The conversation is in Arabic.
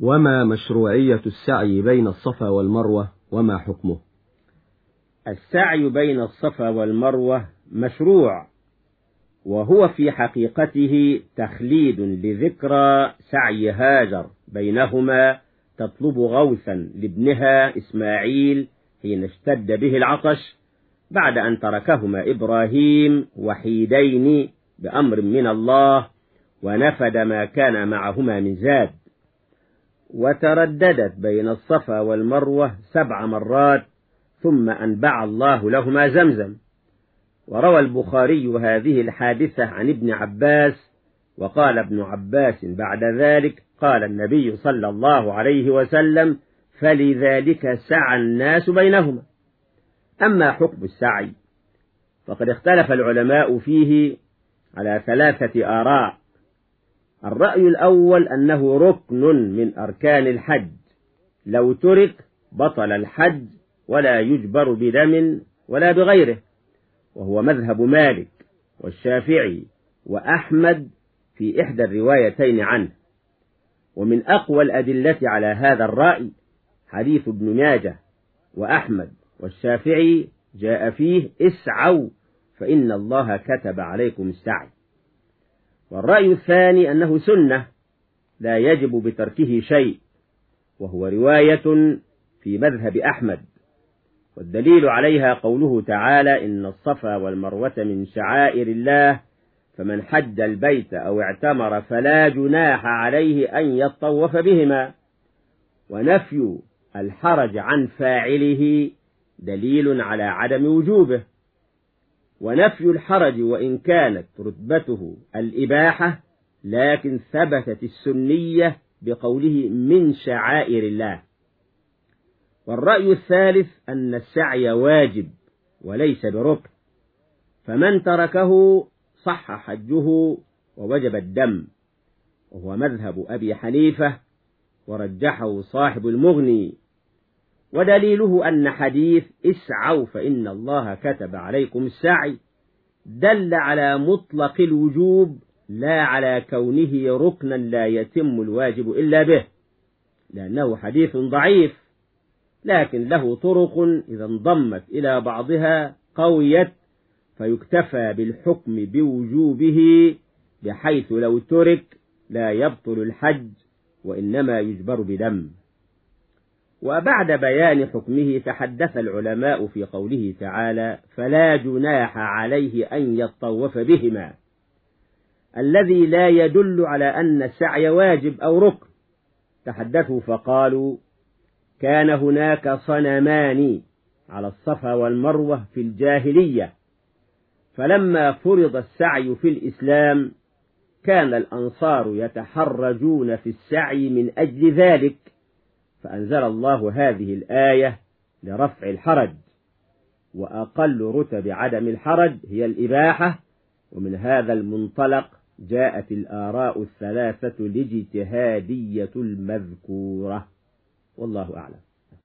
وما مشروعية السعي بين الصفا والمروة وما حكمه. السعي بين الصفا والمروة مشروع وهو في حقيقته تخليد لذكرى سعي هاجر بينهما تطلب غوثا لابنها إسماعيل حين اشتد به العطش بعد أن تركهما إبراهيم وحيدين بأمر من الله ونفد ما كان معهما من زاد. وترددت بين الصفا والمروة سبع مرات ثم أنبع الله لهما زمزم. وروى البخاري هذه الحادثة عن ابن عباس وقال ابن عباس بعد ذلك قال النبي صلى الله عليه وسلم فلذلك سعى الناس بينهما أما حكم السعي فقد اختلف العلماء فيه على ثلاثة آراء. الرأي الأول أنه ركن من أركان الحج. لو ترك بطل الحج ولا يجبر بدم ولا بغيره وهو مذهب مالك والشافعي وأحمد في إحدى الروايتين عنه. ومن أقوى الأدلة على هذا الرأي حديث ابن ماجه وأحمد والشافعي جاء فيه اسعوا فإن الله كتب عليكم السعي. والرأي الثاني أنه سنة لا يجب بتركه شيء وهو رواية في مذهب أحمد والدليل عليها قوله تعالى إن الصفا والمروة من شعائر الله فمن حج البيت أو اعتمر فلا جناح عليه أن يطوف بهما. ونفي الحرج عن فاعله دليل على عدم وجوبه. ونفي الحرج وإن كانت رتبته الإباحة لكن ثبتت السنية بقوله من شعائر الله. والرأي الثالث أن السعي واجب وليس بركن. فمن تركه صح حجه ووجب الدم. وهو مذهب أبي حنيفة ورجحه صاحب المغني ودليله أن حديث اسعوا فإن الله كتب عليكم السعي. دل على مطلق الوجوب لا على كونه ركنا لا يتم الواجب إلا به لأنه حديث ضعيف. لكن له طرق إذا انضمت إلى بعضها قويت فيكتفى بالحكم بوجوبه بحيث لو ترك لا يبطل الحج وإنما يجبر بدم. وبعد بيان حكمه تحدث العلماء في قوله تعالى فلا جناح عليه أن يطوف بهما. الذي لا يدل على أن السعي واجب أو ركن. تحدثوا فقالوا كان هناك صنمان على الصفا والمروة في الجاهلية. فلما فرض السعي في الإسلام كان الأنصار يتحرجون في السعي من أجل ذلك. فأنزل الله هذه الآية لرفع الحرج وأقل رتب عدم الحرج هي الإباحة ومن هذا المنطلق جاءت الآراء الثلاثة الاجتهادية المذكورة. والله أعلم.